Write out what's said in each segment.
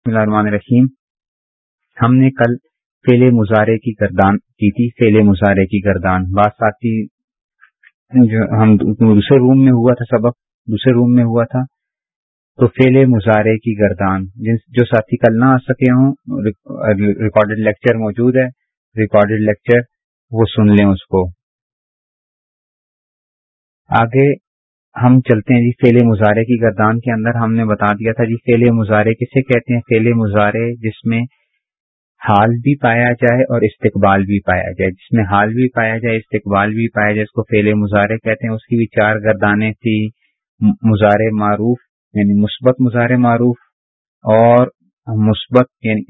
بسم اللہ الرحمن الرحیم۔ ہم نے کل فیل مظاہرے کی گردان کی تھی فیل مظاہرے کی گردان۔ بات ساتھی جو ہم دوسرے روم میں ہوا تھا، سبق دوسرے روم میں ہوا تھا، تو فیل مظاہرے کی گردان۔ جو ساتھی کل نہ آ سکے ہوں ریکارڈڈ لیکچر موجود ہے۔ ریکارڈڈ لیکچر وہ سن لیں اس کو۔ آگے ہم چلتے ہیں جی فیل مظاہرے کی گردان کے اندر، ہم نے بتا دیا تھا جی فیل مظاہرے کسے کہتے ہیں؟ فیل مظاہرے جس میں حال بھی پایا جائے اور استقبال بھی پایا جائے۔ جس میں حال بھی پایا جائے، استقبال بھی پایا جائے، اس کو فیل مظاہرے کہتے ہیں۔ اس کی بھی چار گردانیں تھی مظاہرے معروف یعنی مثبت مظاہرے معروف اور مثبت یعنی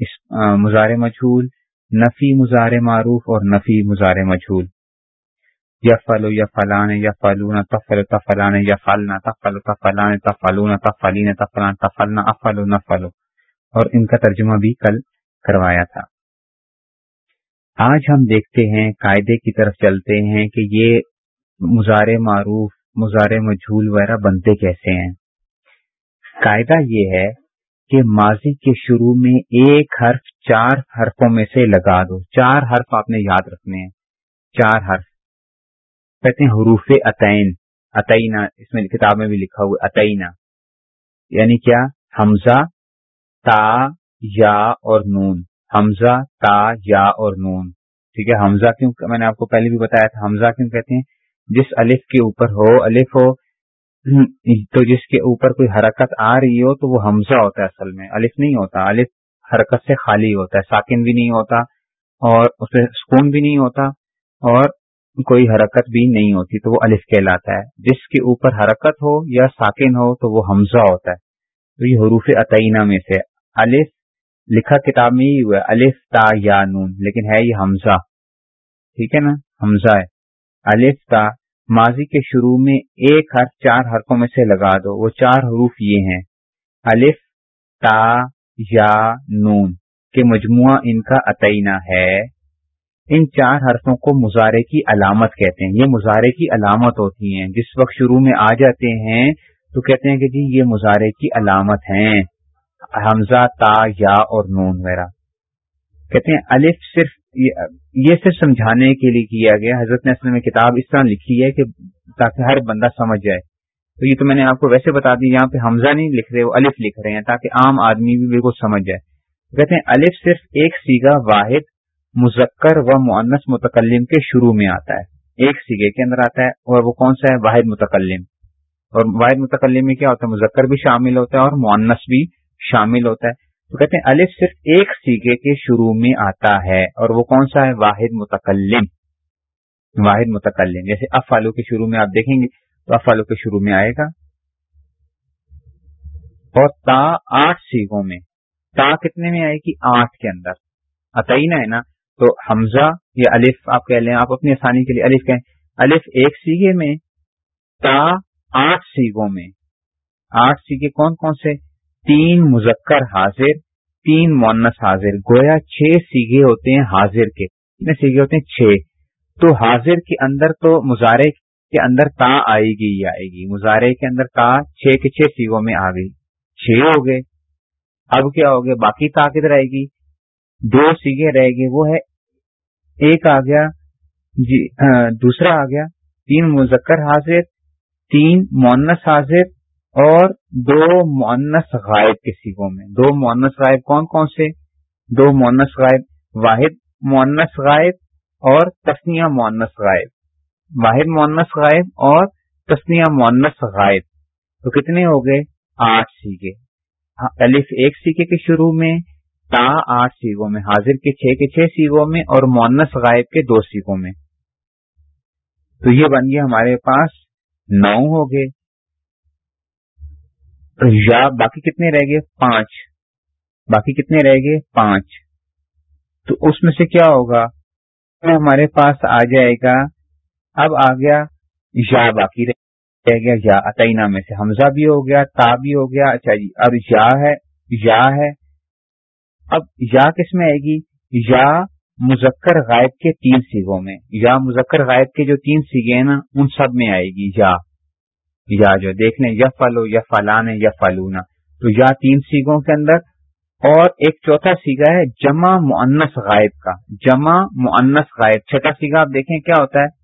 مظاہرے مجھول، نفی مظاہرے معروف اور نفی مظاہرے مجھول۔ یا فلو یا یا تفل تفلان یا فلنا تفل تفلان تفلون تفلین تفلان تفلنا افل نفلو اور ان کا ترجمہ بھی کل کروایا تھا۔ آج ہم دیکھتے ہیں، قاعدے کی طرف چلتے ہیں کہ یہ مظاہرے معروف مظاہرے مجھول وغیرہ بنتے کیسے ہیں۔ قاعدہ یہ ہے کہ ماضی کے شروع میں ایک حرف چار حرفوں میں سے لگا دو۔ چار حرف آپ نے یاد رکھنے ہیں۔ چار حرف۔ کہتے ہیں حروف عطین عطینہ اس میں کتاب میں بھی لکھا ہوا عطینہ یعنی کیا؟ حمزہ، تا، یا اور نون۔ حمزہ، تا، یا اور نون۔ ٹھیک ہے؟ حمزہ کیوں؟ میں نے آپ کو پہلے بھی بتایا تھا، حمزہ کیوں کہتے ہیں؟ جس الف کے اوپر ہو، الف ہو، تو جس کے اوپر کوئی حرکت آ رہی ہو، تو وہ حمزہ ہوتا ہے اصل میں۔ الف نہیں ہوتا، الف حرکت سے خالی ہوتا ہے، ساکن بھی نہیں ہوتا اور اس میں سکون بھی نہیں ہوتا اور کوئی حرکت بھی نہیں ہوتی تو وہ الف کہلاتا ہے۔ جس کے اوپر حرکت ہو یا ساکن ہو تو وہ حمزہ ہوتا ہے۔ تو یہ حروف عطینہ میں سے الف، لکھا کتاب میں ہی ہوا ہے، الف، تا، یا، نون، لیکن ہے یہ حمزہ۔ ٹھیک ہے نا؟ حمزہ ہے۔ الف، تا۔ ماضی کے شروع میں ایک حرف چار حرفوں میں سے لگا دو۔ وہ چار حروف یہ ہیں۔ الف، تا، یا، نون، کے مجموعہ ان کا عطینہ ہے۔ ان چار حرفوں کو مظاہرے کی علامت کہتے ہیں۔ یہ مظاہرے کی علامت ہوتی ہیں۔ جس وقت شروع میں آ جاتے ہیں تو کہتے ہیں کہ جی یہ مظاہرے کی علامت ہیں۔ حمزہ، تا، یا اور نون وغیرہ۔ کہتے ہیں الف صرف یہ صرف سمجھانے کے لیے کیا گیا۔ حضرت نے اصل میں کتاب اس طرح لکھی ہے کہ تاکہ ہر بندہ سمجھ جائے۔ تو یہ تو میں نے آپ کو ویسے بتا دی، یہاں پہ حمزہ نہیں لکھ رہے، وہ الف لکھ رہے ہیں تاکہ عام آدمی بھی بالکل سمجھ جائے۔ کہتے ہیں الف صرف ایک سیگا واحد مذکر و معنس متکلم کے شروع میں آتا ہے۔ ایک سیگے کے اندر آتا ہے اور وہ کون سا ہے؟ واحد متکلم۔ اور واحد متکلم میں کیا ہوتا ہے؟ مذکر بھی شامل ہوتا ہے اور معنس بھی شامل ہوتا ہے۔ تو کہتے ہیں الف صرف ایک سیگے کے شروع میں آتا ہے اور وہ کون سا ہے؟ واحد متکلم۔ واحد متکلم۔ جیسے افالو کے شروع میں آپ دیکھیں گے تو افالو کے شروع میں آئے گا۔ اور تا آٹھ سیگوں میں، تا کتنے میں آئے گی؟ آٹھ کے اندر۔ اتنا ہے نا؟ تو حمزہ یا الف آپ کہہ لیں، آپ اپنی آسانی کے لیے الف کہیں۔ الف ایک سیگے میں، تا آٹھ سیگوں میں۔ آٹھ سیگے کون کون سے؟ تین مذکر حاضر، تین مونس حاضر۔ گویا چھ سیگے ہوتے ہیں حاضر کے۔ کتنے سیگے ہوتے ہیں؟ چھ۔ تو حاضر کے اندر تو مظاہرے کے اندر تا آئے گی ہی آئے گی؟ مظاہرے کے اندر تا چھ کے چھ سیگوں میں آ گئی۔ چھ ہو گئے۔ اب کیا ہو باقی تا کدھر آئے گی؟ دو سیگے رہ گئے، وہ ہے، ایک آ گیا جی دوسرا آ گیا، تین مذکر حاضر، تین مونس حاضر اور دو مونس غائب کے سیگوں میں۔ دو مونس غائب کون کون سے؟ دو مونس غائب، واحد مونس غائب اور تسنیا مونس غائب۔ واحد مونس غائب اور تسنیا مونس غائب۔ تو کتنے ہو گئے؟ آٹھ سیگے۔ الف ایک سیگے کے شروع میں تا آٹھ سیگوں میں، حاضر کے چھ کے چھ سیگوں میں اور مونس غائب کے دو سیگوں میں۔ تو یہ بن گیا ہمارے پاس نو ہو گئے۔ یا باقی کتنے رہ گئے؟ پانچ۔ باقی کتنے رہ گئے؟ پانچ۔ تو اس میں سے کیا ہوگا؟ ہمارے پاس آ جائے گا۔ اب آ گیا یا، باقی رہ گیا۔ یا عطینہ میں سے۔ حمزہ بھی ہو گیا، تا بھی ہو گیا۔ اچھا جی اب یا ہے یا ہے۔ اب یا کس میں آئے گی؟ یا مذکر غائب کے تین سیگوں میں۔ یا مذکر غائب کے جو تین سیگے ہیں نا، ان سب میں آئے گی یا۔ یا جو دیکھ لیں یا فلو یا فلان یا فلونا تو یا تین سیگوں کے اندر، اور ایک چوتھا سیگا ہے جمع معنس غائب کا۔ جمع معنس غائب۔ چھٹا سیگا آپ دیکھیں کیا ہوتا ہے؟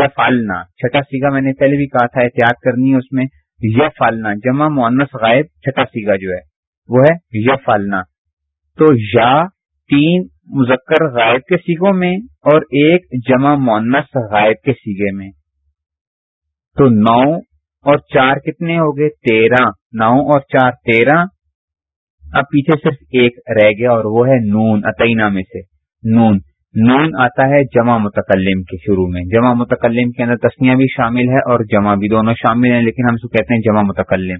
یا فالنا چھٹا سیگا میں نے پہلے بھی کہا تھا، احتیاط کرنی ہے اس میں۔ یا فالنا جمع معنس غائب، چھٹا سیگا جو ہے، وہ ہے یا فالنا تو یا تین مذکر غائب کے سیگوں میں اور ایک جمع مونس غائب کے سیگے میں۔ تو نو اور چار کتنے ہو گئے؟ تیرہ۔ نو اور چار، تیرہ۔ اب پیچھے صرف ایک رہ گیا اور وہ ہے نون عطینہ میں سے۔ نون۔ نون آتا ہے جمع متکلم کے شروع میں۔ جمع متکلم کے اندر تسنیاں بھی شامل ہے اور جمع بھی دونوں شامل ہیں، لیکن ہم سے کہتے ہیں جمع متکلم۔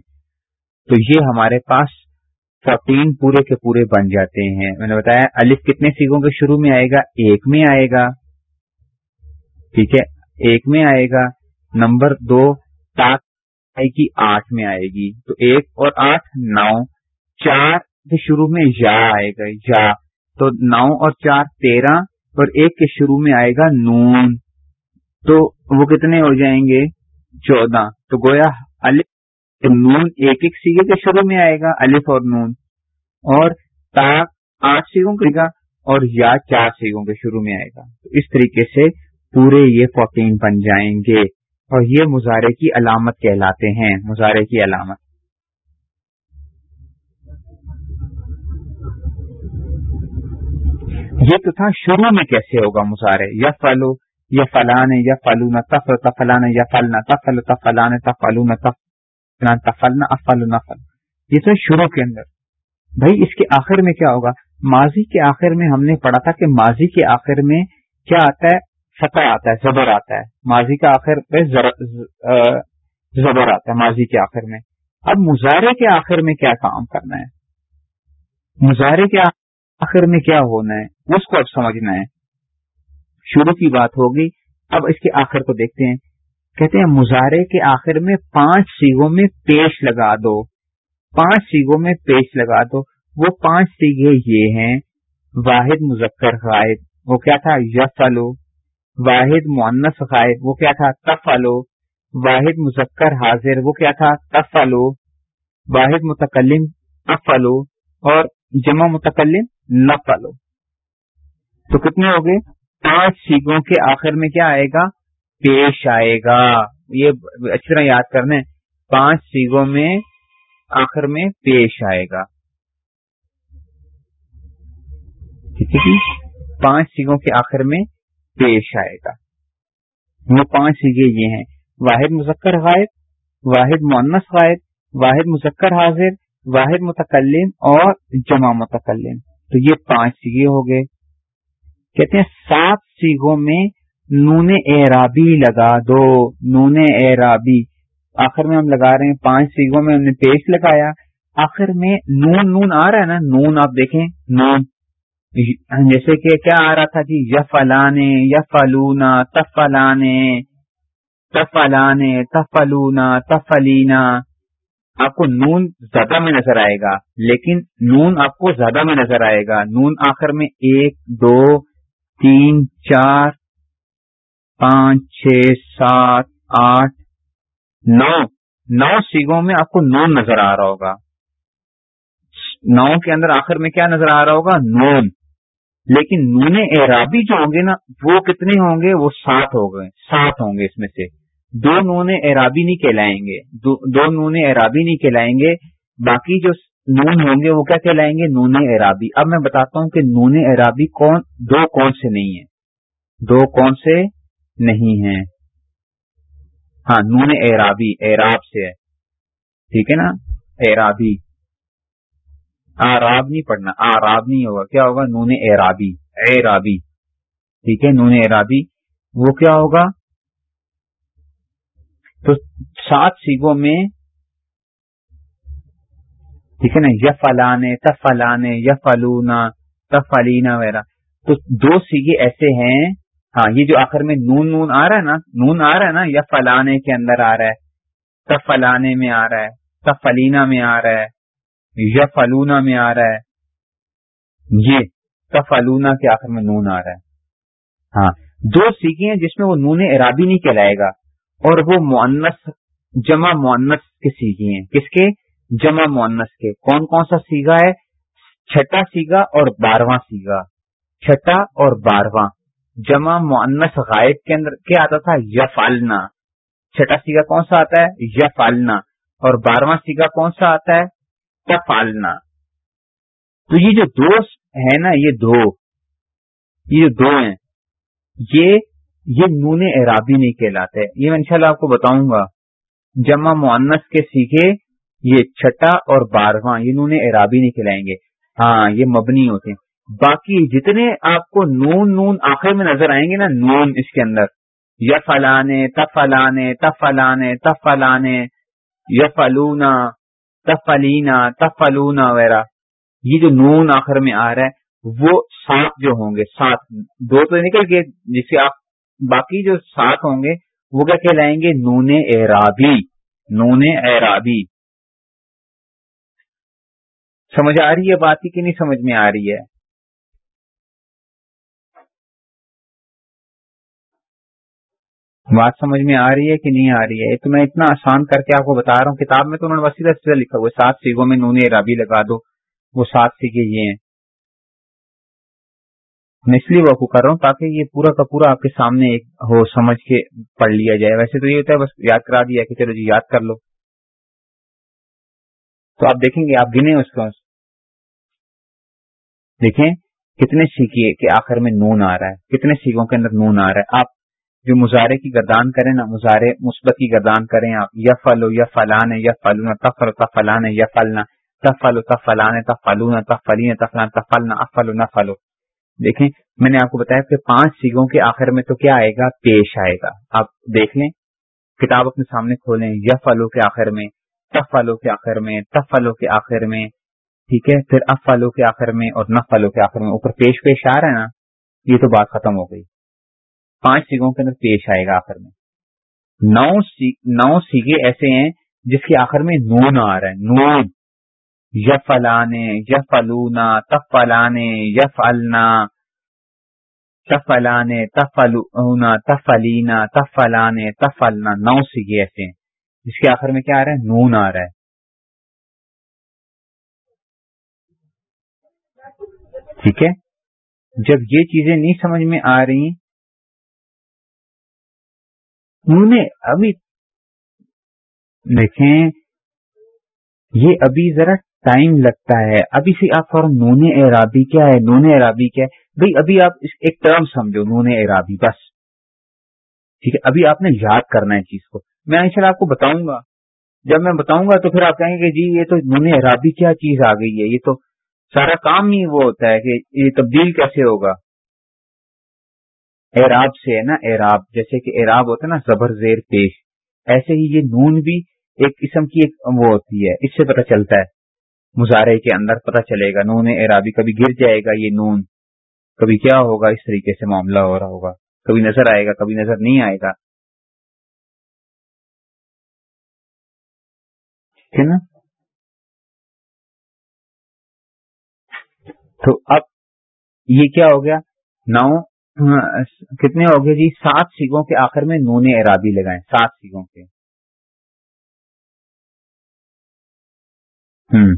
تو یہ ہمارے پاس فورٹین پورے کے پورے بن جاتے ہیں۔ میں نے بتایا، الف کتنے سیگوں کے شروع میں آئے گا؟ ایک میں آئے گا۔ ٹھیک ہے، ایک میں آئے گا۔ نمبر دو، تاک آئے گی، آٹھ میں آئے گی۔ تو ایک اور آٹھ، نو۔ چار کے شروع میں یا آئے گا، یا۔ تو نو اور چار، تیرہ۔ اور ایک کے شروع میں آئے گا، نون۔ تو وہ کتنے ہو جائیں گے؟ چودہ۔ تو گویا نون ایک ایک سیگے کے شروع میں آئے گا، الف اور نون، اور تا آٹھ سیگوں کے گا، اور یا چار سیگوں کے شروع میں آئے گا۔ تو اس طریقے سے پورے یہ فورٹین بن جائیں گے، اور یہ مظاہرے کی علامت کہلاتے ہیں مظاہرے کی علامت۔ یہ تو تھا شروع میں کیسے ہوگا مظاہرے یا فلو یا فلاں یا فلون تفل تفلان یا فلنا تفل تفلان تفلون تف تفلنا افل نفل۔ یہ تو شروع کے اندر۔ بھائی، اس کے آخر میں کیا ہوگا؟ ماضی کے آخر میں ہم نے پڑھا تھا کہ ماضی کے آخر میں کیا آتا ہے؟ فتح آتا ہے، زبر آتا ہے۔ ماضی کا آخر پہ زبر آتا ہے ماضی کے آخر میں۔ اب مظاہرے کے آخر میں کیا کام کرنا ہے؟ مظاہرے کے آخر میں کیا ہونا ہے؟ اس کو اب سمجھنا ہے۔ شروع کی بات ہوگی، اب اس کے آخر کو دیکھتے ہیں۔ کہتے ہیں مظاہرے کے آخر میں پانچ سیگوں میں پیش لگا دو، پانچ سیگوں میں پیش لگا دو، وہ پانچ سیگے یہ ہیں، واحد مذکر غائب، وہ کیا تھا؟ یفلو واحد معنس غائب، وہ کیا تھا؟ تفلو واحد مذکر حاضر، وہ کیا تھا؟ تفلو واحد متکلم افلو اور جمع متکلم نفلو تو کتنے ہو گئے؟ پانچ سیگوں کے آخر میں کیا آئے گا؟ پیش آئے گا۔ یہ اچھی طرح یاد کرنا پانچ سیگوں میں آخر میں پیش آئے گا۔ ٹھیک ہے جی؟ پانچ سیگوں کے آخر میں پیش آئے گا۔ وہ پانچ سیگے یہ ہیں۔ واحد مذکر غائب، واحد مونس غائب، واحد مذکر حاضر، واحد متکلم اور جمع متکلم۔ تو یہ پانچ سیگے ہو گئے۔ کہتے ہیں سات سیگوں میں نون اعرابی لگا دو۔ نون اعرابی۔ آخر میں ہم لگا رہے ہیں پانچ سیگوں میں ہم نے پیش لگایا۔ آخر میں نون نون آ رہا ہے نا؟ نون آپ دیکھیں۔ نون۔ جیسے کہ کیا آ رہا تھا جی؟ یفلانے، یفلونا، تفلانے۔ تفلانے، تفلونا، تفلینا۔ آپ کو نون زیادہ میں نظر آئے گا، لیکن نون آپ کو زیادہ میں نظر آئے گا۔ نون آخر میں ایک، دو، تین، چار پانچ، چھ، سات، آٹھ، نو۔ نو سیگوں میں آپ کو نون نظر آ رہا ہوگا۔ نو کے اندر آخر میں کیا نظر آ رہا ہوگا؟ نون۔ لیکن نون اعرابی جو ہوں گے نا، وہ کتنے ہوں گے؟ وہ سات ہو گئے۔ سات ہوں گے اس میں سے۔ دو نون اعرابی نہیں کہلائیں گے۔ دو نون اعرابی نہیں کہلائیں گے۔ باقی جو نون ہوں گے، وہ کیا کہلائیں گے؟ نون اعرابی۔ اب میں بتاتا ہوں کہ نون اعرابی کون، دو کون سے نہیں ہیں۔ دو کون سے؟ نہیں ہیں۔ ہاں نون اعرابی، اعراب سے ہے۔ ٹھیک ہے نا؟ اعرابی۔ آراب نہیں پڑھنا آراب نہیں ہوگا۔ کیا ہوگا؟ نون اعرابی اعرابی۔ ٹھیک ہے، نون اعرابی۔ وہ کیا ہوگا؟ تو سات سیگوں میں، ٹھیک ہے نا؟ یف فلانے تف فلانے وغیرہ۔ تو دو سیگے ایسے ہیں ہاں یہ جو آخر میں نون نون آ رہا ہے نا، نون آ رہا ہے نا، یا فلانے کے اندر آ رہا ہے تب فلانے میں آ رہا ہے تب فلینا میں آ رہا ہے، یا فلونا میں آ رہا ہے، یہ تب فلونا کے آخر میں نون آ رہا ہے۔ ہاں دو سیکھے ہیں جس میں وہ نون ارابی نہیں کہلائے گا، اور وہ معنس جمع معنس کے سیکھے ہیں۔ کس کے؟ جمع معنس کے۔ کون کون سا سیگا ہے؟ چھٹا سیگا اور بارہواں سیگا چھٹا اور بارہواں جمع معنس غائب کے اندر کیا آتا تھا یفالنا چھٹا سیگا کون سا آتا ہے؟ یفالنا اور بارہواں سیگا کون سا آتا ہے؟ تفالنا تو یہ جو دو ہے نا، یہ دو۔ یہ جو دو ہیں، یہ یہ نون عرابی نہیں کہلاتے۔ یہ میں انشاءاللہ آپ کو بتاؤں گا۔ جمع معنس کے سیکھے یہ چھٹا اور بارہواں یہ نون عرابی نہیں کہلائیں گے۔ ہاں یہ مبنی ہوتے ہیں۔ باقی جتنے آپ کو نون نون آخر میں نظر آئیں گے نا، نون اس کے اندر۔ یا فلانے تفلانے تفلانے تفلانے یا فلونا تفلینا تفلونا وغیرہ۔ یہ جو نون آخر میں آ رہا ہے، وہ سات جو ہوں گے، سات۔ دو تو نکل گئے، جس سے آپ باقی جو سات ہوں گے، وہ کیا کہلائیں گے؟ نون اعرابی۔ نون اعرابی۔ سمجھ آ رہی ہے بات ہی کہ نہیں سمجھ میں آ رہی ہے؟ بات سمجھ میں آ رہی ہے کہ نہیں آ رہی ہے؟ تو میں اتنا آسان کر کے آپ کو بتا رہا ہوں، کتاب میں تو انہوں نے وسیلہ سیدھا لکھا ہوا سات سیگوں میں نون رابی لگا دو، وہ سات سیگے یہ ہیں۔ میں اس لیے وہ کر رہا ہوں تاکہ یہ پورا کا پورا آپ کے سامنے ایک ہو، سمجھ کے پڑھ لیا جائے۔ ویسے تو یہ ہوتا ہے، بس یاد کرا دیا کہ چلو جی یاد کر لو۔ تو آپ دیکھیں گے، آپ گنے اس کو۔ دیکھیں، کتنے سیکھیے کہ آخر میں نون آ رہا ہے، کتنے سیکھوں کے اندر نون آ رہا ہے۔ آپ جو مظاہرے کی گردان کریں نا مظاہرے مثبت کی گردان کریں آپ یا فلو یا فلان یا فلونا تفل تفلان یا فلنا تفل تفلان تفلون تفلین تفلان تفلنا افل نہ فلو دیکھیں، میں نے آپ کو بتایا کہ پانچ سیگوں کے آخر میں تو کیا آئے گا؟ پیش آئے گا۔ آپ دیکھ لیں، کتاب اپنے سامنے کھولیں یا فلو کے آخر میں تفلو کے آخر میں تفلو کے آخر میں، ٹھیک ہے، پھر افلو کے آخر میں اور نہ فلو کے آخر میں، اوپر پیش پیش آ رہا ہے نا، یہ تو بات ختم ہو گئی۔ پانچ سیگوں کے اندر پیش آئے گا آخر میں۔ نو نو سیگے ایسے ہیں جس کے آخر میں نون آ رہا ہے۔ نون۔ یفلانے یفلونا تفلانے یفلنا تفلانے تفلونا تفلینا تفلانے تفلنا نو سیگے ایسے ہیں۔ جس کے آخر میں کیا آ رہا ہے؟ نون آ رہا ہے۔ ٹھیک ہے؟ جب یہ چیزیں نہیں سمجھ میں آ رہی نے ابھی دیکھیں، یہ ابھی ذرا ٹائم لگتا ہے۔ ابھی سے آپ فوراً نون اعرابی کیا ہے؟ نون اعرابی کیا ہے؟ بھائی، ابھی آپ ایک ٹرم سمجھو، نون اعرابی، بس۔ ٹھیک ہے، ابھی آپ نے یاد کرنا ہے چیز کو۔ میں ان آپ کو بتاؤں گا۔ جب میں بتاؤں گا تو پھر آپ کہیں گے کہ جی یہ تو نون اعرابی کیا چیز آ گئی ہے؟ یہ تو سارا کام ہی وہ ہوتا ہے کہ یہ تبدیل کیسے ہوگا؟ اعراب سے ہے نا، اعراب، جیسے کہ اعراب ہوتا ہے نا، زبر، زیر، پیش۔ ایسے ہی یہ نون بھی ایک قسم کی ایک وہ ہوتی ہے، اس سے پتہ چلتا ہے۔ مظاہرے کے اندر پتہ چلے گا، نون اعرابی کبھی گر جائے گا، یہ نون۔ کبھی کیا ہوگا، اس طریقے سے معاملہ ہو رہا ہوگا۔ کبھی نظر آئے گا، کبھی نظر نہیں آئے گا۔ ٹھیک ہے نا؟ تو اب یہ کیا ہو گیا؟ نو کتنے ہو گئے جی؟ سات سیگوں کے آخر میں نون ارابی لگائیں۔ سات سیگوں کے۔ ہوں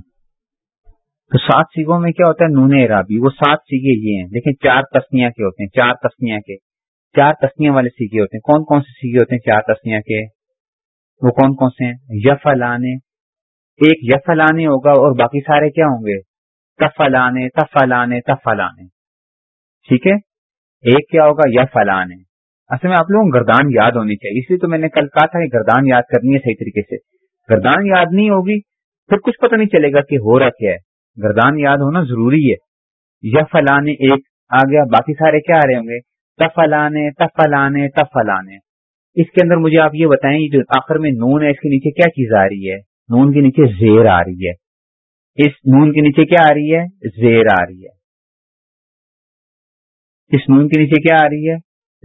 تو سات سیگوں میں کیا ہوتا ہے؟ نون ارابی وہ سات سیگے یہ ہیں۔ لیکن چار تسنیا کے ہوتے ہیں۔ چار تسنیا کے۔ چار تسنیا والے سیگے ہوتے ہیں۔ کون کون سے سیگے ہوتے ہیں چار تسنیا کے؟ وہ کون کون سے ہیں؟ یفلانے۔ ایک یفلانے ہوگا اور باقی سارے کیا ہوں گے؟ تفلانے تفلانے تفلانے۔ ٹھیک ہے؟ ایک کیا ہوگا یا فلانے اصل میں آپ لوگوں کو گردان یاد ہونی چاہیے۔ اس لیے تو میں نے کل کہا تھا کہ گردان یاد کرنی ہے صحیح طریقے سے۔ گردان یاد نہیں ہوگی پھر کچھ پتہ نہیں چلے گا کہ ہو رہا کیا ہے۔ گردان یاد ہونا ضروری ہے۔ یا فلانے ایک آ گیا، باقی سارے کیا آ رہے ہوں گے؟ تفلانے تفلانے تفلانے اس کے اندر مجھے آپ یہ بتائیں جو آخر میں نون ہے، اس کے نیچے کیا چیز آ رہی ہے؟ نون کے نیچے زیر آ رہی ہے۔ اس نون کے نیچے کیا آ رہی ہے؟ زیر آ رہی ہے۔ اس نون کے نیچے کیا آ رہی ہے؟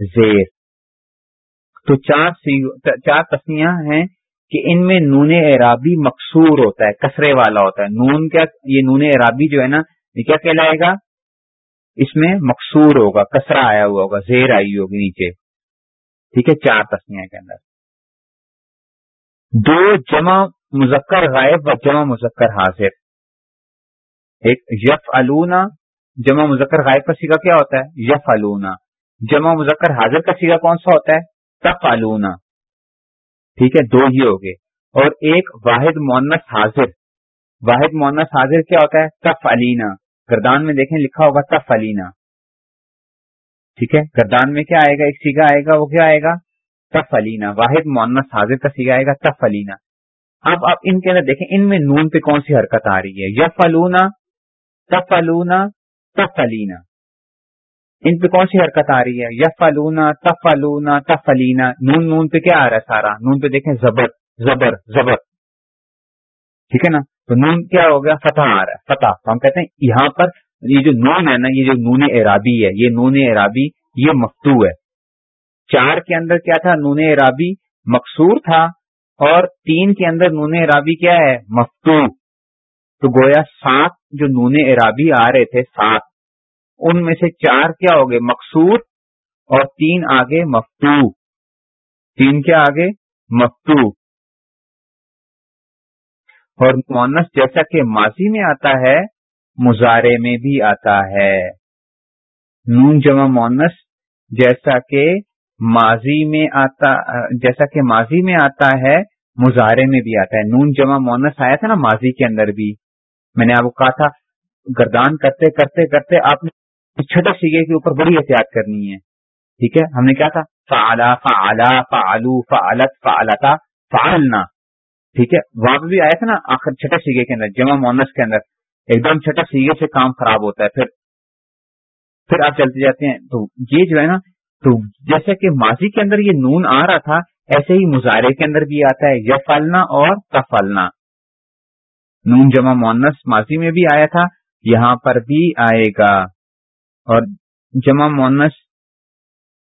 زیر۔ تو چار چار تسمیاں ہیں کہ ان میں نون عرابی مقصور ہوتا ہے، کسرے والا ہوتا ہے۔ نون کیا، یہ نون عرابی جو ہے نا، یہ کیا کہلائے گا؟ اس میں مقصور ہوگا کسرا آیا ہوا ہوگا، زیر آئی ہوگی نیچے۔ ٹھیک ہے، چار تسمیاں کے اندر۔ دو، جمع مذکر غائب و جمع مذکر حاضر۔ ایک یف الونا جمع مذکر غائب کا سیگا کیا ہوتا ہے؟ یف الونا جمع مذکر حاضر کا سیگا کون سا ہوتا ہے؟ تف الونا ٹھیک ہے، دو ہی ہو گئے۔ اور ایک واحد مونس حاضر۔ واحد مونس حاضر کیا ہوتا ہے؟ تف علینا گردان میں دیکھیں، لکھا ہوگا تف علینا ٹھیک ہے، گردان میں کیا آئے گا؟ ایک سیگا آئے گا، وہ کیا آئے گا؟ تف علینا واحد مونس حاضر کا سیگا آئے گا تف اب آپ ان کے اندر دیکھیں، ان میں نون پہ کون سی حرکت آ رہی ہے؟ یف الونا تف الونا تف علینا ان پہ کون سی حرکت آ رہی ہے؟ یف الونا تف تف علینا نون نون پہ کیا آ رہا ہے سارا؟ نون پہ دیکھیں، زبر زبر زبر۔ ٹھیک ہے نا؟ تو نون کیا ہو گیا؟ فتح آ رہا ہے، فتح۔ تو ہم کہتے ہیں یہاں پر یہ جو نون ہے نا، یہ جو نون ارابی ہے، یہ نون ارابی یہ مفتو ہے۔ چار کے اندر کیا تھا؟ نون ارابی مقصور تھا اور تین کے اندر نون ارابی کیا ہے؟ مفتو تو گویا سات جو نون ارابی آ رہے تھے، سات، ان میں سے چار کیا ہو گئے؟ مقصور اور تین آگے مفتو۔ تین کیا آگے؟ مفتو۔ اور مونس جیسا کہ ماضی میں آتا ہے مظاہرے میں بھی آتا ہے۔ نون جمع مونس جیسا کہ ماضی میں آتا، جیسا کہ ماضی میں آتا ہے مظاہرے میں بھی آتا ہے۔ نون جمع مونس آیا تھا نا ماضی کے اندر بھی۔ میں نے آپ کو کہا تھا، گردان کرتے کرتے کرتے آپ نے چھٹا سیگے کے اوپر بڑی احتیاط کرنی ہے۔ ٹھیک ہے؟ ہم نے کیا تھا فعلا فعلا، فعلو، فعلت، فعلتا، فعلنا۔ ٹھیک ہے؟ وہاں پہ بھی آیا تھا نا آخر چھٹا سیگے کے اندر، جمع مونس کے اندر۔ ایک دم چھٹا سیگے سے کام خراب ہوتا ہے۔ پھر پھر آپ چلتے جاتے ہیں۔ تو یہ جو ہے نا، تو جیسا کہ ماضی کے اندر یہ نون آ رہا تھا، ایسے ہی مظاہرے کے اندر بھی آتا ہے۔ یفلنا اور تفلنا نون جمع مونس ماضی میں بھی آیا تھا، یہاں پر بھی آئے گا۔ اور جمع مونس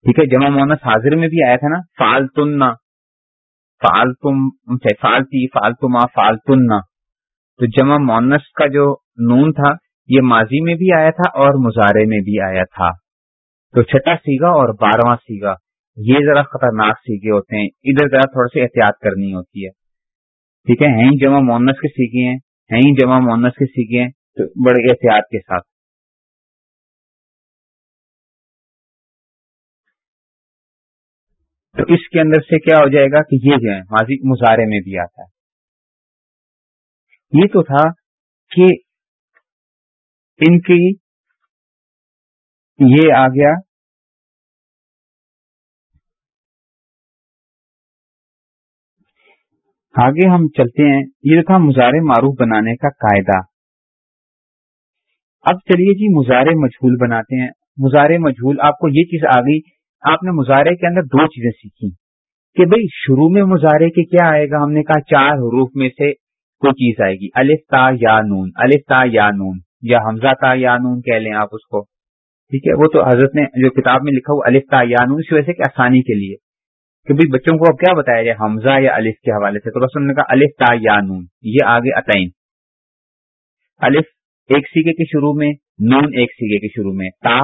ٹھیک ہے، جمع مونس حاضر میں بھی آیا تھا نا؟ فالتن فالتم اچھا، فالتی فالتما فالتن تو جمع مونس کا جو نون تھا، یہ ماضی میں بھی آیا تھا اور مظاہرے میں بھی آیا تھا۔ تو چھٹا سیگا اور بارہواں سیگا، یہ ذرا خطرناک سیگے ہوتے ہیں، ادھر ذرا تھوڑا سی احتیاط کرنی ہوتی ہے۔ ٹھیک ہے، ہیں جمع مونس کے سیگے ہیں۔ ہیں جمع مونس کے سیگے ہیں تو بڑے احتیاط کے ساتھ۔ تو اس کے اندر سے کیا ہو جائے گا کہ یہ جو ہے، ماضی مظاہرے میں بھی آتا ہے۔ یہ تو تھا کہ ان کی یہ آ گیا آگے ہم چلتے ہیں۔ یہ تھا مظاہرے معروف بنانے کا قاعدہ۔ اب چلیے جی مظاہرے مجھول بناتے ہیں۔ مظاہرے مجھول آپ کو یہ چیز آ گئی۔ آپ نے مظاہرے کے اندر دو چیزیں سیکھی کہ بھئی شروع میں مظاہرے کے کیا آئے گا؟ ہم نے کہا چار حروف میں سے کوئی چیز آئے گی۔ الف، تا، یا، نون۔ الف، تا، یا، نون۔ یا حمزہ، تا، یا، نون کہہ لیں آپ اس کو۔ ٹھیک ہے؟ وہ تو حضرت نے جو کتاب میں لکھا وہ الف، تا، یا، نون، اس وجہ سے کہ آسانی کے لیے۔ کہ بھائی بچوں کو اب کیا بتایا جائے؟ حمزہ یا الف کے حوالے سے۔ تو رسول نے کہا، الف تا یا نون، یہ آگے عطین الف ایک سیگے کے شروع میں، نون ایک سیگے کے شروع میں، تا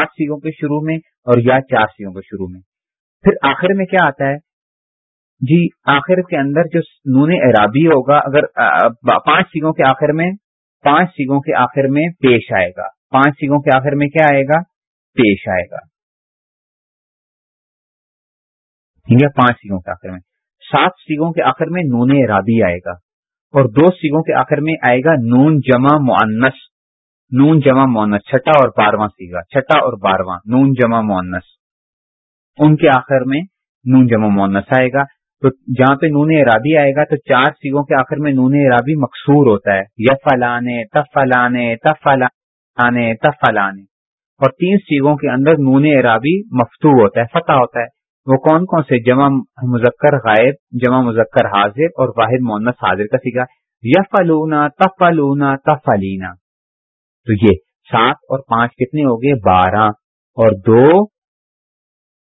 آٹھ سیگوں کے شروع میں اور یا چار سیگوں کے شروع میں۔ پھر آخر میں کیا آتا ہے؟ جی آخر کے اندر جو نون ارابی ہوگا، اگر پانچ سیگوں کے آخر میں، پانچ سیگوں کے آخر میں پیش آئے گا۔ پانچ سیگوں کے آخر میں کیا آئے گا؟ پیش آئے گا۔ ٹھیک ہے، پانچ سیگوں کے آخر میں۔ سات سیگوں کے آخر میں نون ارابی آئے گا۔ اور دو سیگوں کے آخر میں آئے گا نون جمع معنس نون جمع مونس چھٹا اور بارواں سیگا۔ چھٹا اور بارواں، نون جمع مونس ان کے آخر میں نون جمع مونس آئے گا۔ تو جہاں پہ نون ارابی آئے گا تو چار سیگوں کے آخر میں نون ارابی مقصور ہوتا ہے۔ یا فلانے تف فلانے تف تف اور تین سیگوں کے اندر نون ارابی مفتو ہوتا ہے، فتح ہوتا ہے۔ وہ کون کون سے جمع مذکر غائب، جمع مذکر حاضر اور واحد مونس حاضر کا سیکھا یا فلونا تفلونا تفلینا تو یہ سات اور پانچ کتنے ہو گئے؟ بارہ۔ اور دو،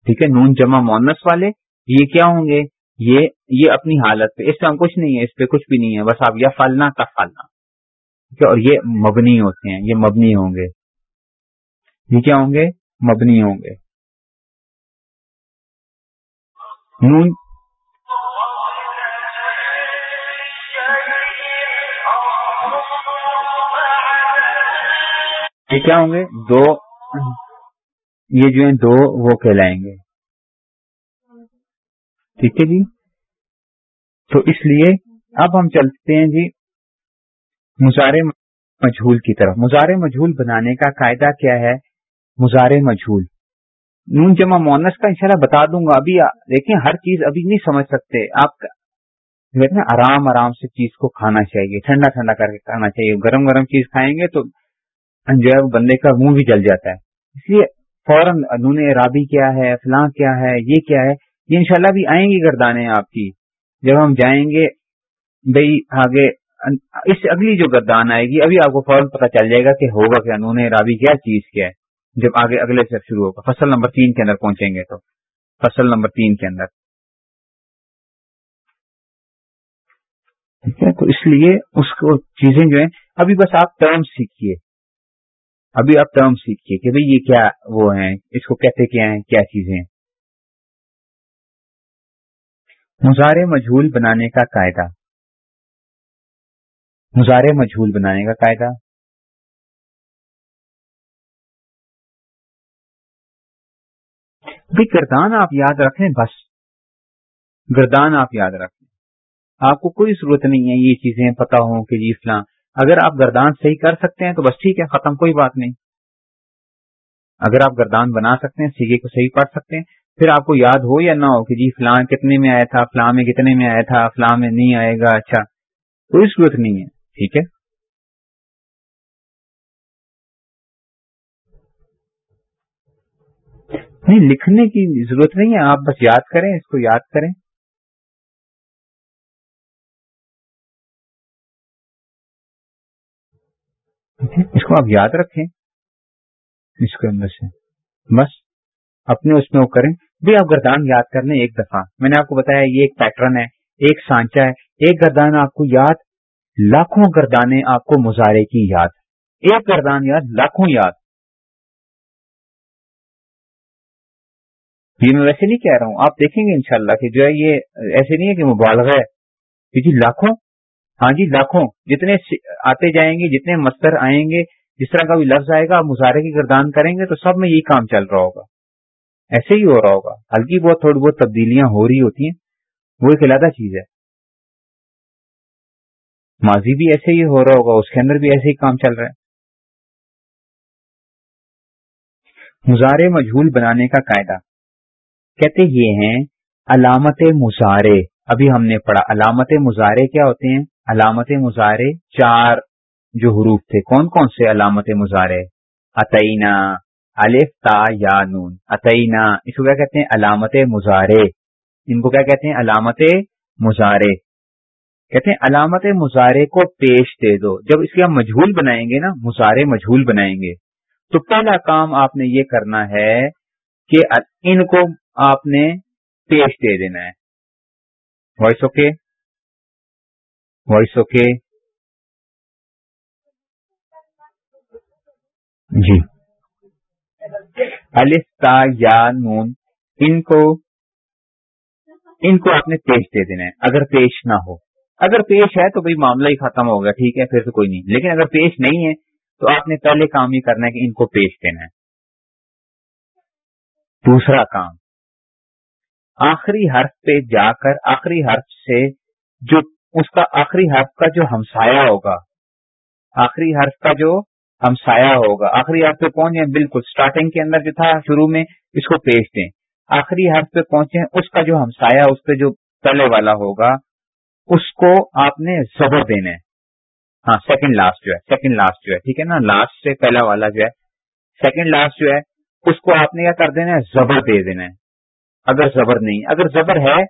ٹھیک ہے، نون جمع مونس والے، یہ کیا ہوں گے؟ یہ یہ اپنی حالت پہ، اس میں کچھ نہیں ہے اس پہ کچھ بھی نہیں ہے بس آپ یا فلنا تفلنا ٹھیک ہے، اور یہ مبنی ہوتے ہیں، یہ مبنی ہوں گے۔ یہ کیا ہوں گے؟ مبنی ہوں گے۔ نون یہ کیا ہوں گے؟ دو یہ جو ہیں دو وہ کہلائیں گے۔ ٹھیک ہے جی؟ تو اس لیے اب ہم چلتے ہیں جی مظاہرے مجھول کی طرف۔ مظاہرے مجھول بنانے کا قاعدہ کیا ہے؟ مظاہرے مجھول۔ نون جمع مونس کا انشاءاللہ بتا دوں گا۔ ابھی دیکھیں، ہر چیز ابھی نہیں سمجھ سکتے۔ آپ نا، آرام آرام سے چیز کو کھانا چاہیے، ٹھنڈا ٹھنڈا کر کے کھانا چاہیے۔ گرم گرم چیز کھائیں گے تو جو ہے بندے کا منہ بھی جل جاتا ہے۔ اس لیے فوراً نون رابی کیا ہے، فلاں کیا ہے، یہ کیا ہے، یہ انشاءاللہ بھی آئیں گی گردانے آپ کی۔ جب ہم جائیں گے بھائی آگے اس اگلی جو گردان آئے گی، ابھی آپ کو فوراً پتہ چل جائے گا کہ ہوگا کیا نون رابی کیا، چیز کیا ہے۔ جب آگے اگلے سے شروع ہوگا۔ فصل نمبر تین کے اندر پہنچیں گے تو۔ فصل نمبر تین کے اندر۔ ٹھیک ہے؟ تو اس لیے اس کو چیزیں جو ہیں، ابھی بس آپ ٹرم سیکھیے۔ ابھی آپ ٹرم سیکھیے کہ بھئی یہ کیا وہ ہیں، اس کو کہتے کیا ہیں، کیا چیزیں مظاہرے مجھول بنانے کا قاعدہ۔ مظاہرے مجھول بنانے کا قاعدہ۔ بھی گردان آپ یاد رکھیں، بس۔ گردان آپ یاد رکھیں۔ آپ کو کوئی ضرورت نہیں ہے یہ چیزیں پتا ہوں کہ جی فلاں، اگر آپ گردان صحیح کر سکتے ہیں تو بس ٹھیک ہے، ختم، کوئی بات نہیں۔ اگر آپ گردان بنا سکتے ہیں، سیگے کو صحیح پڑھ سکتے ہیں، پھر آپ کو یاد ہو یا نہ ہو کہ جی فلاں کتنے میں آیا تھا، فلاں میں کتنے میں آیا تھا، فلاں میں نہیں آئے گا اچھا کوئی ضرورت نہیں ہے، ٹھیک ہے؟ نہیں، لکھنے کی ضرورت نہیں ہے، آپ بس یاد کریں، اس کو یاد کریں۔ اس کو آپ یاد رکھیں۔ اس کے اندر سے۔ بس، اپنے اس میں وہ کریں۔ بھی آپ گردان یاد کر لیں ایک دفعہ۔ میں نے آپ کو بتایا، یہ ایک پیٹرن ہے، ایک سانچا ہے۔ ایک گردان آپ کو یاد، لاکھوں گردانے آپ کو مظاہرے کی یاد۔ ایک گردان یاد، لاکھوں یاد۔ یہ میں ویسے نہیں کہہ رہا ہوں۔ آپ دیکھیں گے انشاءاللہ کہ جو ہے یہ ایسے نہیں ہے کہ مبالغہ ہے۔ کہ جی لاکھوں۔ ہاں جی لاکھوں۔ جتنے آتے جائیں گے، جتنے مستر آئیں گے، جس طرح کا بھی لفظ آئے گا آپ مظاہرے کی گردان کریں گے، تو سب میں یہی کام چل رہا ہوگا۔ ایسے ہی ہو رہا ہوگا۔ ہلکی بہت، تھوڑی بہت تبدیلیاں ہو رہی ہوتی ہیں۔ وہ ایک علیحدہ چیز ہے۔ ماضی بھی ایسے ہی ہو رہا ہوگا، اس کے اندر بھی ایسے ہی کام چل رہا ہے۔ مظاہرے مجھول بنانے کا قاعدہ۔ کہتے یہ ہیں، علامت مظاہرے ابھی ہم نے پڑھا، علامت مظاہرے کیا ہوتے ہیں؟ علامت مظاہرے چار جو حروف تھے۔ کون کون سے علامت مظاہرے عطینہ الف، تا، یا، نون۔ عطینہ اس کو کیا کہتے ہیں؟ علامت مظاہرے ان کو کیا کہتے ہیں؟ علامت مظاہرے کہتے ہیں، علامت مظاہرے کو پیش دے دو۔ جب اس کے ہم مجھول بنائیں گے نا مظاہرے مجھول بنائیں گے۔ تو پہلا کام آپ نے یہ کرنا ہے کہ ان کو آپ نے پیش دے دینا ہے۔ وائس اوکے وائس اوکے جی۔ الفتا یا، نون، ان کو ان کو آپ نے پیش دے دینا ہے۔ اگر پیش نہ ہو۔ اگر پیش ہے تو بھائی معاملہ ہی ختم ہو گیا، ٹھیک ہے، پھر تو کوئی نہیں۔ لیکن اگر پیش نہیں ہے تو آپ نے پہلے کام یہ کرنا ہے کہ ان کو پیش دینا ہے۔ دوسرا کام۔ آخری حرف پہ جا کر آخری حرف سے جو اس کا آخری حرف کا جو ہمسایا ہوگا، آخری حرف کا جو ہمسایا ہوگا، آخری حرف پہ پہنچے بالکل سٹارٹنگ کے اندر جو تھا شروع میں، اس کو پیش دیں۔ آخری حرف پہ پہنچے اس کا جو ہمسایا اس پہ جو تلے والا ہوگا، اس کو آپ نے زبر دینا ہے۔ ہاں سیکنڈ لاسٹ جو ہے سیکنڈ لاسٹ جو ہے، ٹھیک ہے نا؟ لاسٹ سے پہلا والا جو ہے سیکنڈ لاسٹ جو ہے، اس کو آپ نے کیا کر دینا ہے، زبر دے دینا ہے۔ اگر زبر نہیں، اگر زبر ہے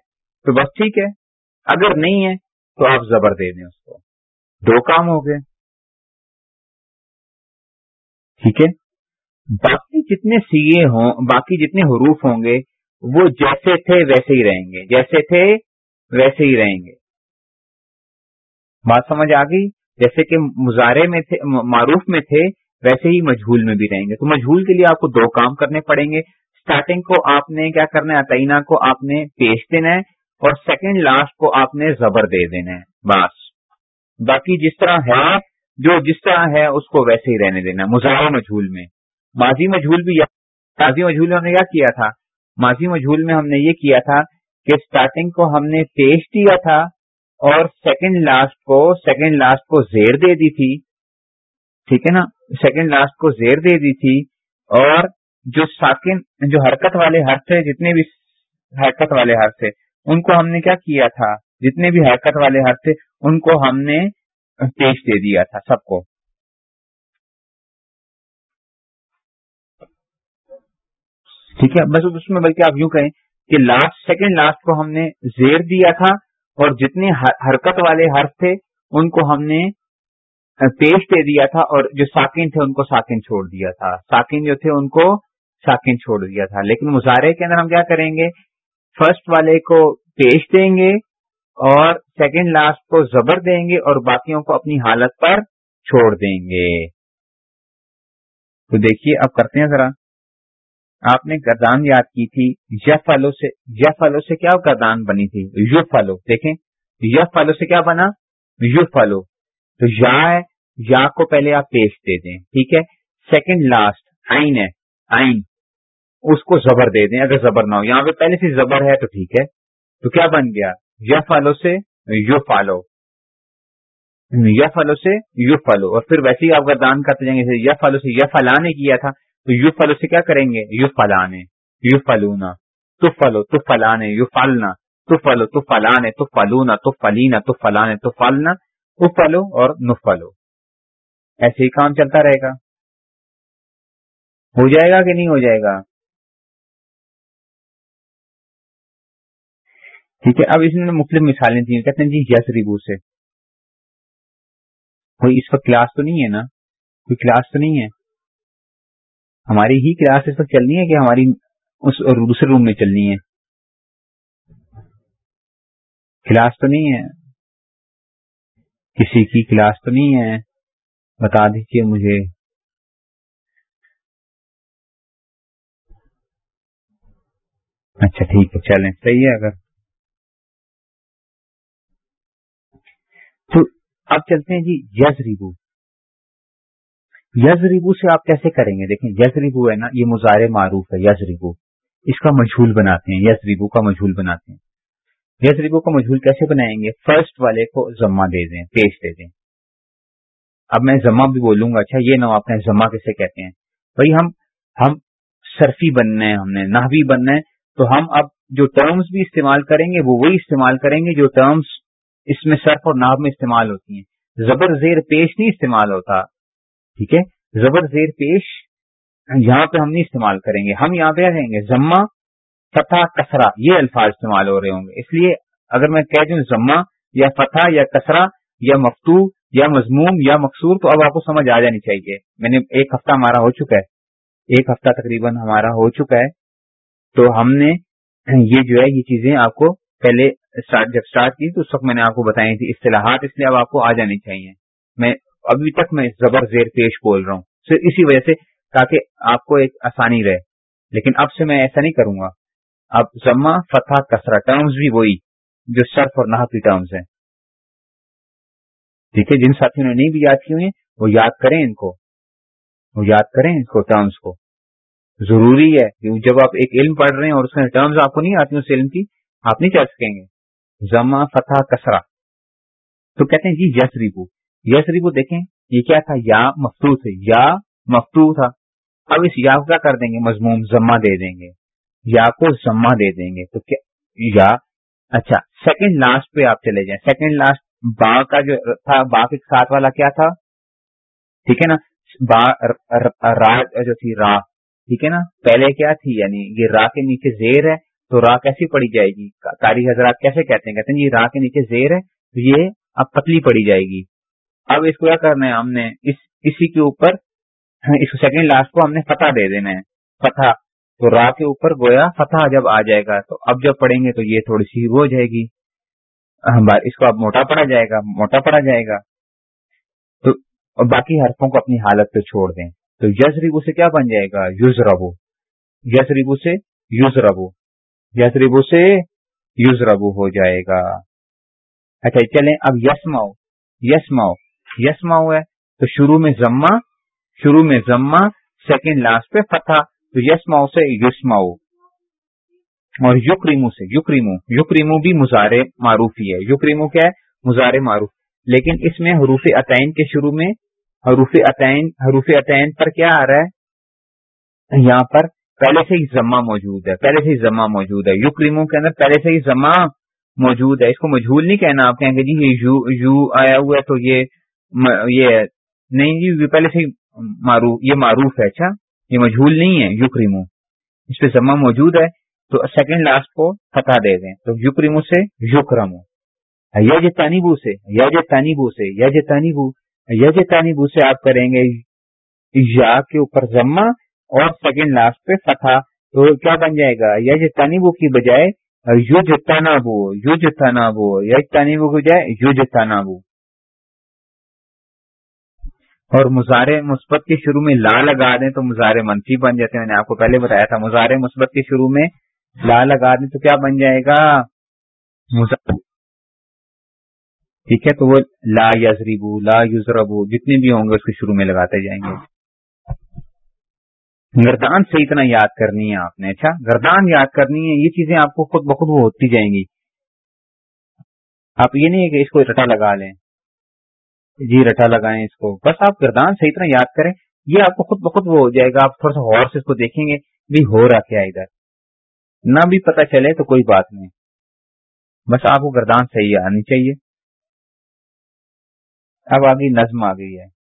تو بس ٹھیک ہے، اگر نہیں ہے تو آپ زبر دے دیں اس کو۔ دو کام ہو گئے۔ ٹھیک ہے؟ باقی جتنے سیے ہوں، باقی جتنے حروف ہوں گے، وہ جیسے تھے ویسے ہی رہیں گے۔ جیسے تھے ویسے ہی رہیں گے۔ بات سمجھ آ گئی؟ جیسے کہ مظاہرے میں تھے، معروف میں تھے، ویسے ہی مجھول میں بھی رہیں گے۔ تو مجھول کے لیے آپ کو دو کام کرنے پڑیں گے۔ اسٹارٹنگ کو آپ نے کیا کرنا ہے؟ عطینہ کو آپ نے پیش دینا ہے اور سیکنڈ لاسٹ کو آپ نے زبر دے دینا ہے، بس۔ باقی جس طرح ہے، جو جس طرح ہے، اس کو ویسے ہی رہنے دینا مظاہر مجھول میں۔ ماضی مجھول بھی ماضی مجھول میں ہم نے کیا کیا تھا؟ ماضی مجھول میں ہم نے یہ کیا تھا کہ اسٹارٹنگ کو ہم نے پیش دیا تھا اور سیکنڈ لاسٹ کو سیکنڈ لاسٹ کو زیر دے دی تھی۔ ٹھیک ہے نا؟ سیکنڈ لاسٹ کو زیر دے دی تھی اور جو ساکن، جو حرکت والے حرف تھے، جتنے بھی حرکت والے حرف تھے، ان کو ہم نے کیا کیا تھا؟ جتنے بھی حرکت والے حرف تھے، ان کو ہم نے پیش دے دیا تھا سب کو۔ ٹھیک ہے؟ بس اس میں بلکہ آپ یوں کہیں کہ لاسٹ سیکنڈ لاسٹ کو ہم نے زیر دیا تھا اور جتنے حرکت والے حرف تھے، ان کو ہم نے پیش دے دیا تھا اور جو ساکن تھے، ان کو ساکن چھوڑ دیا تھا۔ ساکن جو تھے، ان کو ساکن چھوڑ دیا تھا۔ لیکن مظاہرے کے اندر ہم کیا کریں گے؟ فرسٹ والے کو پیش دیں گے اور سیکنڈ لاسٹ کو زبر دیں گے اور باقیوں کو اپنی حالت پر چھوڑ دیں گے۔ تو دیکھیے، اب کرتے ہیں ذرا۔ آپ نے گردان یاد کی تھی۔ یف فلو سے یف فلو سے کیا گردان بنی تھی؟ یو فلو دیکھیں یف فلو سے کیا بنا؟ یو فلو تو یا ہے، یا کو پہلے آپ پیش دے دیں۔ ٹھیک ہے؟ سیکنڈ لاسٹ آئین ہے آئین اس کو زبر دے دیں، اگر زبر نہ ہو۔ یہاں پہ پہلے سے زبر ہے تو ٹھیک ہے۔ تو کیا بن گیا؟ یا فالو سے یو فالو یا فالو سے یو فالو اور پھر ویسے ہی آپ گردان کرتے جائیں گے یا فالو سے یا فلاں نے کیا تھا، تو یو فالو سے کیا کریں گے؟ یو فلانے یو فلونا تو فلو تو فلانے یو فلنا تو فلو تو فلانے تو فلونا تو فلینا تو فلانے تو فلنا فلو اور نفلو ایسے ہی کام چلتا رہے گا۔ ہو جائے گا کہ نہیں ہو جائے گا؟ ٹھیک ہے؟ اب اس میں مختلف مثالیں تھیں کہتے ہیں جی یس ریبو سے کوئی اس وقت کلاس تو نہیں ہے نا؟ کوئی کلاس تو نہیں ہے؟ ہماری ہی کلاس اس وقت چلنی ہے کہ ہماری اس دوسرے روم میں چلنی ہے؟ کلاس تو نہیں ہے۔ کسی کی کلاس تو نہیں ہے۔ بتا دیجیے مجھے۔ اچھا ٹھیک ہے، چلیں۔ صحیح ہے اگر۔ اب چلتے ہیں جی یز ریبو یز ریبو سے آپ کیسے کریں گے؟ دیکھیں یز ریبو ہے نا، یہ مظاہرے معروف ہے یز ریبو اس کا مجھول بناتے ہیں یز ریبو کا مجھول بناتے ہیں۔ یز ریبو کا مجھول کیسے بنائیں گے؟ فرسٹ والے کو ضمہ دے دیں، پیش دے دیں۔ اب میں ضمہ بھی بولوں گا اچھا یہ نہ آپ نے ضمہ کیسے کہتے ہیں؟ بھائی، ہم ہم صرفی بننا ہے، ہم نے نہ بھی بننا ہے۔ تو ہم اب جو ٹرمز بھی استعمال کریں گے، وہ وہی استعمال کریں گے جو ٹرمز اس میں صرف اور ناب میں استعمال ہوتی ہیں۔ زبر زیر پیش نہیں استعمال ہوتا، ٹھیک ہے؟ زبر زیر پیش یہاں پہ ہم نہیں استعمال کریں گے۔ ہم یہاں پہ رہیں گے؟ ضمہ، فتح کسرا یہ الفاظ استعمال ہو رہے ہوں گے۔ اس لیے اگر میں کہہ دوں ضمہ یا فتح یا کسرا یا مفتو یا مضموم یا مقصور تو اب آپ کو سمجھ آ جانی چاہیے۔ میں نے ایک ہفتہ ہمارا ہو چکا ہے۔ ایک ہفتہ تقریباً ہمارا ہو چکا ہے۔ تو ہم نے یہ جو ہے یہ چیزیں آپ کو پہلے جب اسٹارٹ کی تو اس وقت میں نے آپ کو بتائی تھی اصطلاحات، اس لیے اب آپ کو آ جانی چاہیے۔ میں ابھی تک میں زبر زیر پیش بول رہا ہوں۔ صرف اسی وجہ سے تاکہ آپ کو ایک آسانی رہے۔ لیکن اب سے میں ایسا نہیں کروں گا۔ اب ضمہ، فتح کسرا ٹرمز بھی وہی جو صرف اور نہ کی ٹرمز ہیں۔ ٹھیک ہے جن ساتھیوں نے نہیں بھی یاد کی ہوئی ہیں، وہ یاد کریں ان کو۔ وہ یاد کریں ان کو ٹرمز کو۔ ضروری ہے جب آپ ایک علم پڑھ رہے ہیں اور اس میں ٹرمز آپ کو نہیں آتی اس علم کی، آپ نہیں چل سکیں گے۔ ضمہ فتح کسرا تو کہتے ہیں جی یس ریبو یس ریبو دیکھیں، یہ کیا تھا؟ یا مفتو تھے۔ یا مفتو تھا۔ اب اس یا کیا کر دیں گے؟ مضموم ضمہ دے دیں گے۔ یا کو ضمہ دے دیں گے۔ تو کیا یا۔ اچھا سیکنڈ لاسٹ پہ آپ چلے جائیں۔ سیکنڈ لاسٹ با کا جو تھا، با کے ساتھ والا کیا تھا؟ ٹھیک ہے نا؟ با را جو تھی، را۔ ٹھیک ہے نا؟ پہلے کیا تھی؟ یعنی یہ را کے نیچے زیر ہے۔ تو را کیسی پڑی جائے گی؟ تاریخ حضرات کیسے کہتے ہیں؟ کہتے ہیں، یہ را کے نیچے زیر ہے، تو یہ اب پتلی پڑی جائے گی۔ اب اس کو کیا کرنا ہے؟ ہم نے اس، اسی کے اوپر ہاں، اس سیکنڈ لاسٹ کو ہم نے فتح دے دینا ہے۔ فتح۔ تو را کے اوپر گویا فتح جب آ جائے گا، تو اب جب پڑھیں گے تو یہ تھوڑی سی وہ ہو جائے گی۔ اس کو اب موٹا پڑا جائے گا، موٹا پڑا جائے گا۔ تو باقی حرفوں کو اپنی حالت پہ چھوڑ دیں۔ تو یس ریبو سے کیا بن جائے گا؟ یوز ربو یس ریبو سے یوز ربو یسریبو سے یوز ربو ہو جائے گا۔ اچھا چلیں اب یس ماؤ یس ماؤ یس ہے، تو شروع میں ضمہ، شروع میں ضمہ سیکنڈ لاسٹ پہ فتح تو یسما سے یسماؤ اور یکریمو سے یکریمو یکریمو بھی مزارے معروف ہی ہے۔ یکریمو کیا ہے؟ مزارے معروف۔ لیکن اس میں حروف عطین کے شروع میں، حروف عطین حروف عطین پر کیا آ رہا ہے؟ یہاں پر پہلے سے ہی ضمہ موجود ہے، پہلے سے ہی ضمہ موجود ہے۔ یکریمو کے اندر پہلے سے ہی ضمہ موجود ہے۔ اس کو مجھول نہیں کہنا آپ کہیں گے جی یہ یو یو آیا ہوا ہے تو یہ یہ نہیں جی پہلے سے ہی معروف، یہ معروف ہے۔ اچھا یہ مجھول نہیں ہے۔ یکریمو، اس پہ ضمہ موجود ہے۔ تو سیکنڈ لاسٹ کو فتح دے دیں۔ تو یکریمو سے یکرمو۔ یج تانیبو سے، یج تانیبو سے، یج تانیبو یج تانیبو سے آپ کریں گے یا کے اوپر ضمہ اور سیکنڈ لاسٹ پہ فتح، تو کیا بن جائے گا؟ یج تانیبو کی بجائے یوج تنابو یوج تنابو یج تانیبو کی بجائے یوج تنابو اور مظاہرے مثبت کے شروع میں لا لگا دیں تو مظاہرے منفی بن جاتے ہیں، میں نے آپ کو پہلے بتایا تھا۔ مظاہرے مثبت کے شروع میں لا لگا دیں تو کیا بن جائے گا؟ ٹھیک ہے، تو وہ لا یزریبو لا یوزربو جتنے بھی ہوں گے اس کے شروع میں لگاتے جائیں گے۔ گردان سے اتنا یاد کرنی ہے آپ نے اچھا؟ گردان یاد کرنی ہے، یہ چیزیں آپ کو خود بخود وہ ہوتی جائیں گی۔ آپ یہ نہیں ہے کہ اس کو رٹا لگا لیں۔ جی رٹا لگائیں اس کو۔ بس آپ گردان سے اتنا یاد کریں، یہ آپ کو خود بخود وہ ہو جائے گا۔ آپ تھوڑا سا غور سے اس کو دیکھیں گے، بھی ہو رہا کیا ادھر۔ نہ بھی پتا چلے تو کوئی بات نہیں۔ بس آپ کو گردان صحیح آنی چاہیے۔ اب آگے نظم آ گئی ہے۔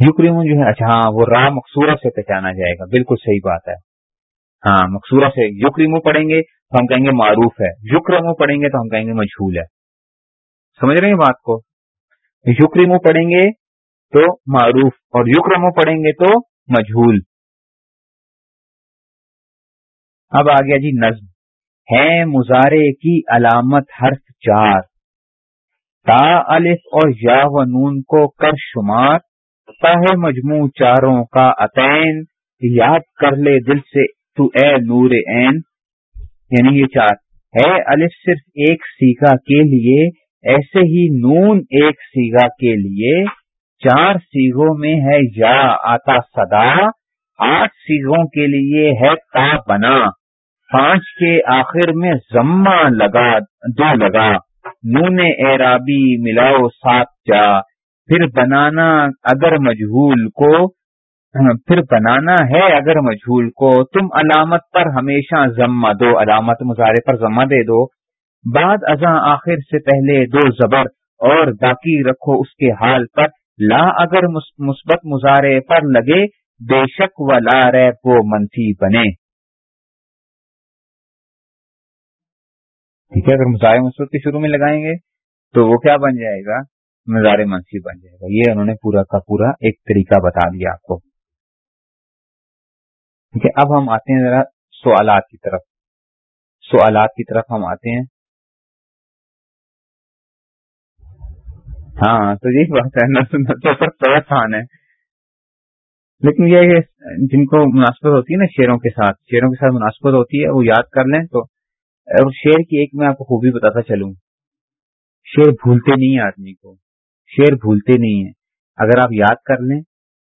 یوکریم جو ہے اچھا ہاں وہ راہ مقصورہ سے پہچانا جائے گا۔ بالکل صحیح بات ہے۔ ہاں مقصورہ سے یوکریمو پڑھیں گے تو ہم کہیں گے معروف ہے۔ یوکرمو پڑھیں گے تو ہم کہیں گے مجھول ہے۔ سمجھ رہے ہیں بات کو؟ یوکریمو پڑھیں گے تو معروف اور یکرمو پڑھیں گے تو مجھول۔ اب آ گیا جی نظم۔ ہے مظاہرے کی علامت حرف چار۔ تا الف اور یا و نون کو کر شمار۔ ہے مجموع چاروں کا عطین یاد کر لے دل سے تو اے نور عین۔ یعنی یہ چار ہے۔ الف صرف ایک سیگا کے لیے۔ ایسے ہی نون ایک سیگا کے لیے۔ چار سیگوں میں ہے یا آتا صدا۔ آٹھ سیگوں کے لیے ہے تا بنا۔ پانچ کے آخر میں ضمہ لگا، دو لگا۔ نون اعرابی ملاؤ سات جا۔ پھر بنانا اگر مجھول کو، پھر بنانا ہے اگر مجھول کو، تم علامت پر ہمیشہ ضمہ دو، علامت مظاہرے پر ضمہ دے دو۔ بعد ازاں آخر سے پہلے دو زبر اور باقی رکھو اس کے حال پر۔ لا اگر مثبت مظاہرے پر لگے، بے شک و لا ریب وہ منفی بنے۔ ٹھیک ہے، اگر مظاہرے مثبت کے شروع میں لگائیں گے تو وہ کیا بن جائے گا؟ مظاہرے منفی بن جائے گا۔ یہ انہوں نے پورا کا پورا ایک طریقہ بتا دیا آپ کو۔ ٹھیک ہے، اب ہم آتے ہیں ذرا سوالات کی طرف۔ سوالات کی طرف ہم آتے ہیں۔ ہاں تو یہی بات ہے آسان ہے۔ لیکن یہ جن کو مناسبت ہوتی ہے نا شیروں کے ساتھ شیروں کے ساتھ مناسبت ہوتی ہے، وہ یاد کر لیں تو۔ اور شیر کی ایک میں آپ کو خوبی بتاتا چلوں۔ شیر بھولتے نہیں آدمی کو۔ شیر بھولتے نہیں ہیں۔ اگر آپ یاد کر لیں،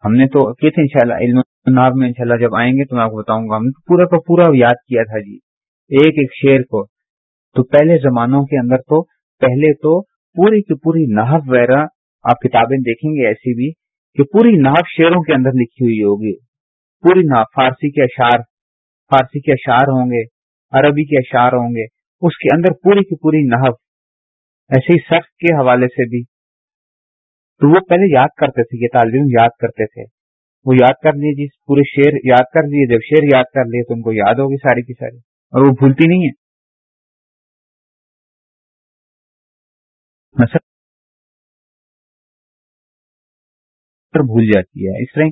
ہم نے تو کہتے ان شاء اللہ علم ناب میں انشاءاللہ جب آئیں گے تو میں آپ کو بتاؤں گا۔ ہم نے پورا کا پورا یاد کیا تھا جی ایک ایک شیر کو۔ تو پہلے زمانوں کے اندر تو، پہلے تو پوری کی پوری نحف وغیرہ آپ کتابیں دیکھیں گے ایسی بھی کہ پوری نحف شعروں کے اندر لکھی ہوئی ہوگی۔ پوری نحف فارسی کے اشعار، فارسی کے اشعار ہوں گے، عربی کے اشعار ہوں گے۔ اس کے اندر پوری کی پوری نحف ایسے ہی سخت کے حوالے سے بھی۔ تو وہ پہلے یاد کرتے تھے، یہ طالب علم یاد کرتے تھے۔ وہ یاد کر لیجیے جی، پورے شعر یاد کر لیے۔ جب شعر یاد کر لیے تو ان کو یاد ہوگی ساری کی ساری۔ اور وہ بھولتی نہیں ہے بھول جاتی ہے۔ اس طرح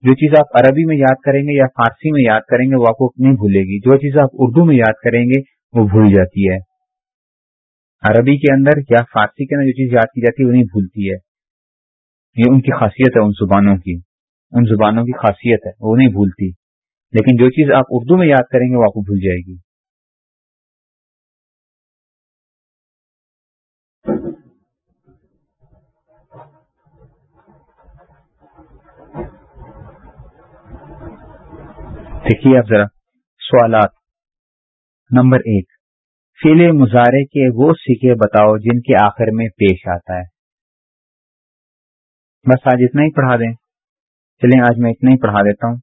جو چیز آپ عربی میں یاد کریں گے یا فارسی میں یاد کریں گے، وہ آپ کو نہیں بھولے گی۔ جو چیز آپ اردو میں یاد کریں گے، وہ بھول جاتی ہے۔ عربی کے اندر یا فارسی کے اندر جو چیز یاد کی جاتی ہے، وہ نہیں بھولتی ہے۔ یہ ان کی خاصیت ہے، ان زبانوں کی۔ ان زبانوں کی خاصیت ہے، وہ نہیں بھولتی۔ لیکن جو چیز آپ اردو میں یاد کریں گے، وہ آپ کو بھول جائے گی۔ دیکھیے آپ ذرا سوالات۔ نمبر ایک فیل مظاہرے کے وہ سکے بتاؤ جن کے آخر میں پیش آتا ہے۔ بس آج اتنا ہی پڑھا دیں۔ چلیں، آج میں اتنا ہی پڑھا دیتا ہوں۔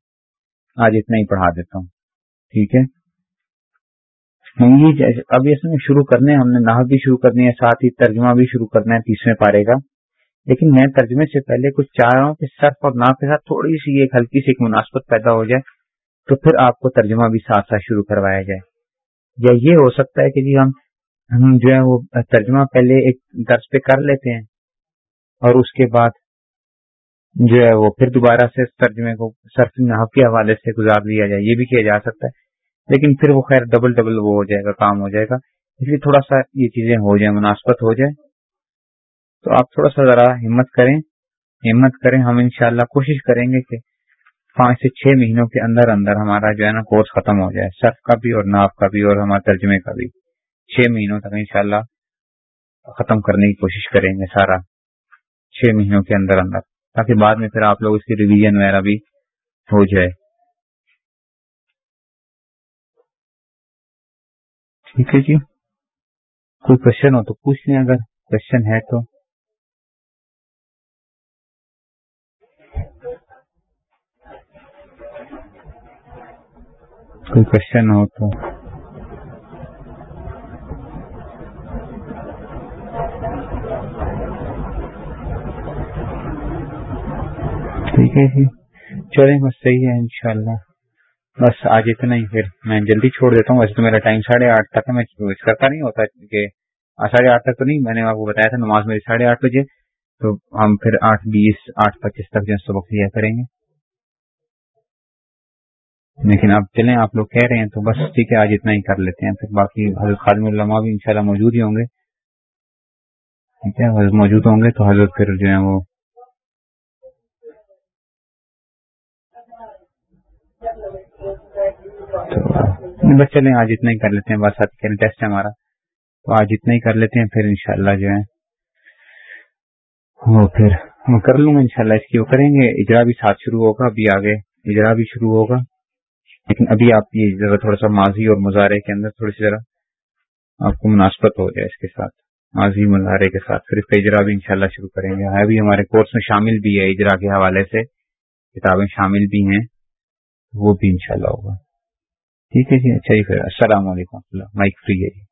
آج اتنا ہی پڑھا دیتا ہوں۔ ٹھیک ہے؟ اب اس میں شروع کرنے ہم نے نہ بھی شروع کرنی ہے، ساتھ ہی ترجمہ بھی شروع کرنا ہے، تیسویں پارے کا۔ لیکن میں ترجمے سے پہلے کچھ چاہ رہا ہوں کہ صرف اور نہ کے ساتھ تھوڑی سی ایک ہلکی سی ایک مناسبت پیدا ہو جائے، تو پھر آپ کو ترجمہ بھی ساتھ ساتھ شروع کروایا جائے۔ یا یہ ہو سکتا ہے کہ جی ہم ہم جو ہے وہ ترجمہ پہلے ایک درس پہ کر لیتے ہیں اور اس کے بعد جو ہے وہ پھر دوبارہ سے ترجمے کو صرف نحو کے حوالے سے گزار دیا جائے، یہ بھی کیا جا سکتا ہے۔ لیکن پھر وہ خیر ڈبل ڈبل وہ ہو جائے گا، کام ہو جائے گا۔ اس لیے تھوڑا سا یہ چیزیں ہو جائیں، مناسبت ہو جائے۔ تو آپ تھوڑا سا ذرا ہمت کریں ہمت کریں۔ ہم انشاءاللہ کوشش کریں گے کہ پانچ سے چھ مہینوں کے اندر اندر ہمارا جو ہے نا کورس ختم ہو جائے سرف کا بھی اور ناپ کا بھی اور ہمارے ترجمے کا بھی۔ چھ مہینوں تک انشاءاللہ ختم کرنے کی کوشش کریں گے سارا، چھ مہینوں کے اندر اندر۔ تاکہ بعد میں پھر آپ لوگ اس کی ریویژن وغیرہ بھی ہو جائے۔ ٹھیک ہے جی۔ کوئی کوشچن ہو تو پوچھ لیں۔ اگر کوشچن ہے تو۔ کوئی کوشچن ہو تو۔ ٹھیک ہے جی۔ چلیں، بس صحیح ہے، انشاءاللہ۔ بس آج اتنا ہی۔ پھر میں جلدی چھوڑ دیتا ہوں۔ ویسے تو میرا ٹائم ساڑھے آٹھ تک ہے۔ میں کرتا نہیں ہوتا کہ ساڑھے آٹھ تک تو نہیں۔ میں نے آپ کو بتایا تھا نماز میری ساڑھے آٹھ بجے۔ تو ہم پھر آٹھ بیس، آٹھ پچیس تک جو سبق دیا کریں گے۔ لیکن اب چلیں، آپ لوگ کہہ رہے ہیں تو بس ٹھیک ہے، آج اتنا ہی کر لیتے ہیں۔ پھر باقی حضرت خادم علماء بھی انشاءاللہ موجود ہی ہوں گے۔ ٹھیک ہے، حضرت موجود ہوں گے تو حضرت پھر جو ہے وہ بس چلیں آج اتنا ہی کر لیتے ہیں، بس ٹیسٹ ہے ہمارا۔ تو آج اتنا ہی کر لیتے ہیں، پھر انشاءاللہ جو ہے۔ وہ پھر ہم کر لوں گا انشاءاللہ، اس کی وہ کریں گے۔ اجرا بھی ساتھ شروع ہوگا، ابھی آگے اجرا بھی شروع ہوگا۔ لیکن ابھی آپ یہ ذرا تھوڑا سا ماضی اور مظاہرے کے اندر تھوڑی سی ذرا آپ کو مناسبت ہو جائے اس کے ساتھ۔ ماضی، مظاہرے کے ساتھ۔ پھر اس کا اجرا بھی انشاءاللہ شروع کریں گے۔ ابھی ہمارے کورس میں شامل بھی ہے، اجرا کے حوالے سے۔ کتابیں شامل بھی ہیں، وہ بھی انشاءاللہ ہوگا۔ ٹھیک ہے جی اچھا جی پھر السلام علیکم اللہ مائک فری ہے جی۔